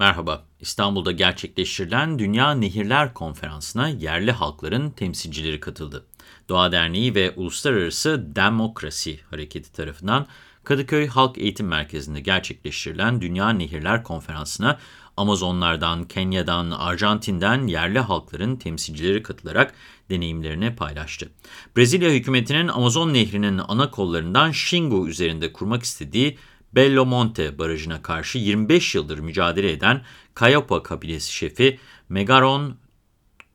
Merhaba, İstanbul'da gerçekleştirilen Dünya Nehirler Konferansı'na yerli halkların temsilcileri katıldı. Doğa Derneği ve Uluslararası Demokrasi Hareketi tarafından Kadıköy Halk Eğitim Merkezi'nde gerçekleştirilen Dünya Nehirler Konferansı'na Amazonlardan, Kenya'dan, Arjantin'den yerli halkların temsilcileri katılarak deneyimlerini paylaştı. Brezilya hükümetinin Amazon Nehri'nin ana kollarından Xingu üzerinde kurmak istediği Belo Monte Barajı'na karşı 25 yıldır mücadele eden Kayopa kabilesi şefi Megaron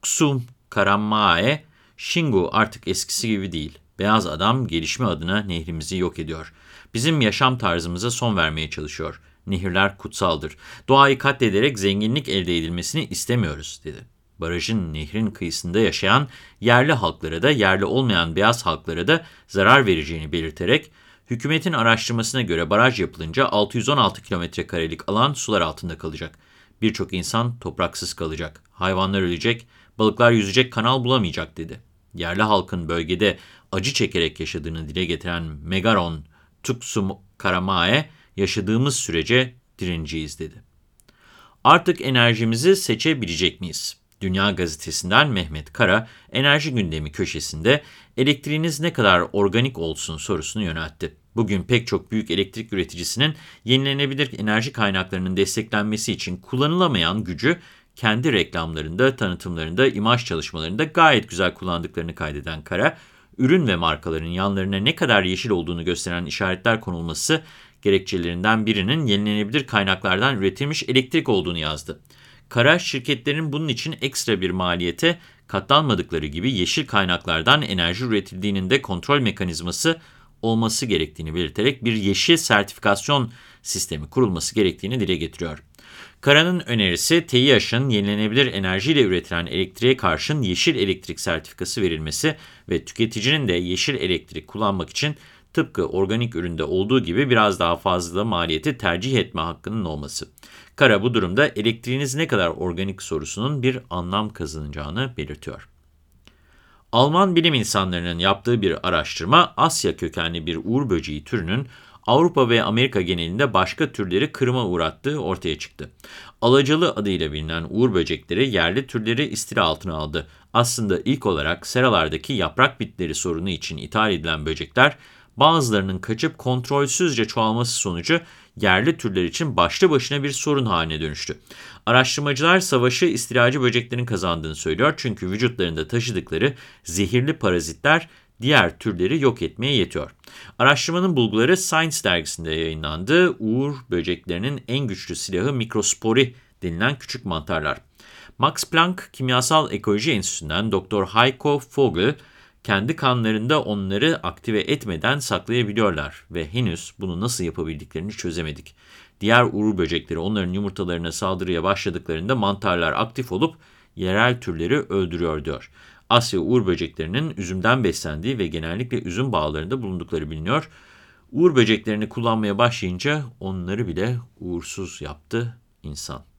Ksum Karamae, Xingu artık eskisi gibi değil. Beyaz adam gelişme adına nehrimizi yok ediyor. Bizim yaşam tarzımıza son vermeye çalışıyor. Nehirler kutsaldır. Doğayı katlederek zenginlik elde edilmesini istemiyoruz, dedi. Barajın nehrin kıyısında yaşayan yerli halklara da yerli olmayan beyaz halklara da zarar vereceğini belirterek, hükümetin araştırmasına göre baraj yapılınca 616 kilometre karelik alan sular altında kalacak. Birçok insan topraksız kalacak, hayvanlar ölecek, balıklar yüzecek kanal bulamayacak dedi. Yerli halkın bölgede acı çekerek yaşadığını dile getiren Megaron Tuksum Karamae, yaşadığımız sürece direnciyiz dedi. Artık enerjimizi seçebilecek miyiz? Dünya Gazetesi'nden Mehmet Kara, enerji gündemi köşesinde elektriğiniz ne kadar organik olsun sorusunu yöneltti. Bugün pek çok büyük elektrik üreticisinin yenilenebilir enerji kaynaklarının desteklenmesi için kullanılamayan gücü kendi reklamlarında, tanıtımlarında, imaj çalışmalarında gayet güzel kullandıklarını kaydeden Kara, ürün ve markaların yanlarına ne kadar yeşil olduğunu gösteren işaretler konulması gerekçelerinden birinin yenilenebilir kaynaklardan üretilmiş elektrik olduğunu yazdı. Kara şirketlerin bunun için ekstra bir maliyete katlanmadıkları gibi yeşil kaynaklardan enerji üretildiğinin de kontrol mekanizması olması gerektiğini belirterek bir yeşil sertifikasyon sistemi kurulması gerektiğini dile getiriyor. Kara'nın önerisi TİAŞ'ın yenilenebilir enerjiyle üretilen elektriğe karşın yeşil elektrik sertifikası verilmesi ve tüketicinin de yeşil elektrik kullanmak için tıpkı organik üründe olduğu gibi biraz daha fazla maliyeti tercih etme hakkının olması. Kara bu durumda elektriğiniz ne kadar organik sorusunun bir anlam kazanacağını belirtiyor. Alman bilim insanlarının yaptığı bir araştırma Asya kökenli bir uğur böceği türünün Avrupa ve Amerika genelinde başka türleri kırıma uğrattığı ortaya çıktı. Alacalı adıyla bilinen uğur böcekleri yerli türleri istila altına aldı. Aslında ilk olarak seralardaki yaprak bitleri sorunu için ithal edilen böcekler bazılarının kaçıp kontrolsüzce çoğalması sonucu yerli türler için başlı başına bir sorun haline dönüştü. Araştırmacılar savaşı istilacı böceklerin kazandığını söylüyor çünkü vücutlarında taşıdıkları zehirli parazitler diğer türleri yok etmeye yetiyor. Araştırmanın bulguları Science dergisinde yayınlandı. Uğur böceklerinin en güçlü silahı mikrospori denilen küçük mantarlar. Max Planck Kimyasal Ekoloji Enstitüsü'nden Dr. Heiko Vogel, kendi kanlarında onları aktive etmeden saklayabiliyorlar ve henüz bunu nasıl yapabildiklerini çözemedik. Diğer uğur böcekleri onların yumurtalarına saldırıya başladıklarında mantarlar aktif olup yerel türleri öldürüyor diyor. Asya uğur böceklerinin üzümden beslendiği ve genellikle üzüm bağlarında bulundukları biliniyor. Uğur böceklerini kullanmaya başlayınca onları bile uğursuz yaptı insan.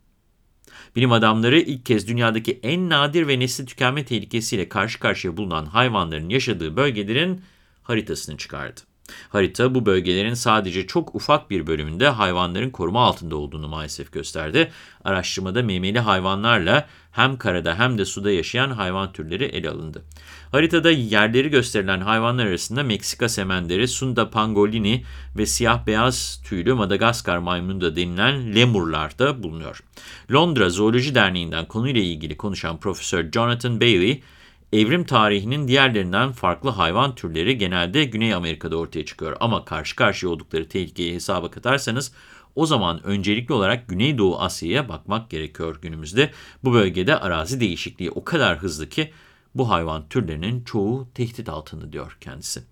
Bilim adamları ilk kez dünyadaki en nadir ve nesli tükenme tehlikesiyle karşı karşıya bulunan hayvanların yaşadığı bölgelerin haritasını çıkardı. Harita bu bölgelerin sadece çok ufak bir bölümünde hayvanların koruma altında olduğunu maalesef gösterdi. Araştırmada memeli hayvanlarla hem karada hem de suda yaşayan hayvan türleri ele alındı. Haritada yerleri gösterilen hayvanlar arasında Meksika semenderi, Sunda pangolini ve siyah-beyaz tüylü Madagaskar maymunu da denilen lemurlar da bulunuyor. Londra Zooloji Derneği'nden konuyla ilgili konuşan Profesör Jonathan Bailey, Evrim tarihinin diğerlerinden farklı hayvan türleri genelde Güney Amerika'da ortaya çıkıyor. Ama karşı karşıya oldukları tehlikeyi hesaba katarsanız o zaman öncelikli olarak Güneydoğu Asya'ya bakmak gerekiyor günümüzde. Bu bölgede arazi değişikliği o kadar hızlı ki bu hayvan türlerinin çoğu tehdit altında diyor kendisi.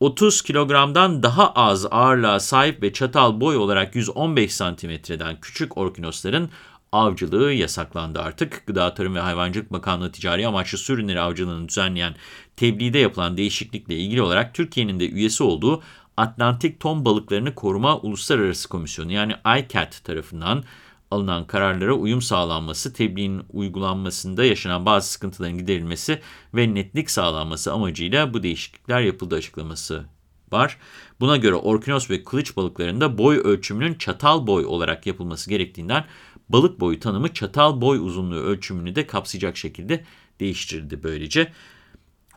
30 kilogramdan daha az ağırlığa sahip ve çatal boy olarak 115 santimetreden küçük orkinosların avcılığı yasaklandı artık. Gıda Tarım ve Hayvancılık Bakanlığı ticari amaçlı su ürünleri avcılığını düzenleyen tebliğde yapılan değişiklikle ilgili olarak Türkiye'nin de üyesi olduğu Atlantik Ton Balıklarını Koruma Uluslararası Komisyonu yani ICAT tarafından alınan kararlara uyum sağlanması, tebliğin uygulanmasında yaşanan bazı sıkıntıların giderilmesi ve netlik sağlanması amacıyla bu değişiklikler yapıldı açıklaması var. Buna göre orkinos ve kılıç balıklarında boy ölçümünün çatal boy olarak yapılması gerektiğinden balık boyu tanımı çatal boy uzunluğu ölçümünü de kapsayacak şekilde değiştirildi böylece.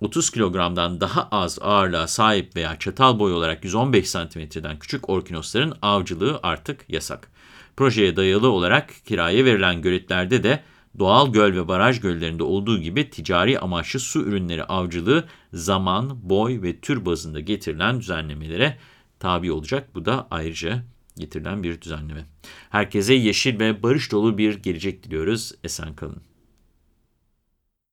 30 kilogramdan daha az ağırlığa sahip veya çatal boy olarak 115 santimetreden küçük orkinosların avcılığı artık yasak. Projeye dayalı olarak kiraya verilen göletlerde de doğal göl ve baraj göllerinde olduğu gibi ticari amaçlı su ürünleri avcılığı zaman, boy ve tür bazında getirilen düzenlemelere tabi olacak. Bu da ayrıca getirilen bir düzenleme. Herkese yeşil ve barış dolu bir gelecek diliyoruz. Esen kalın.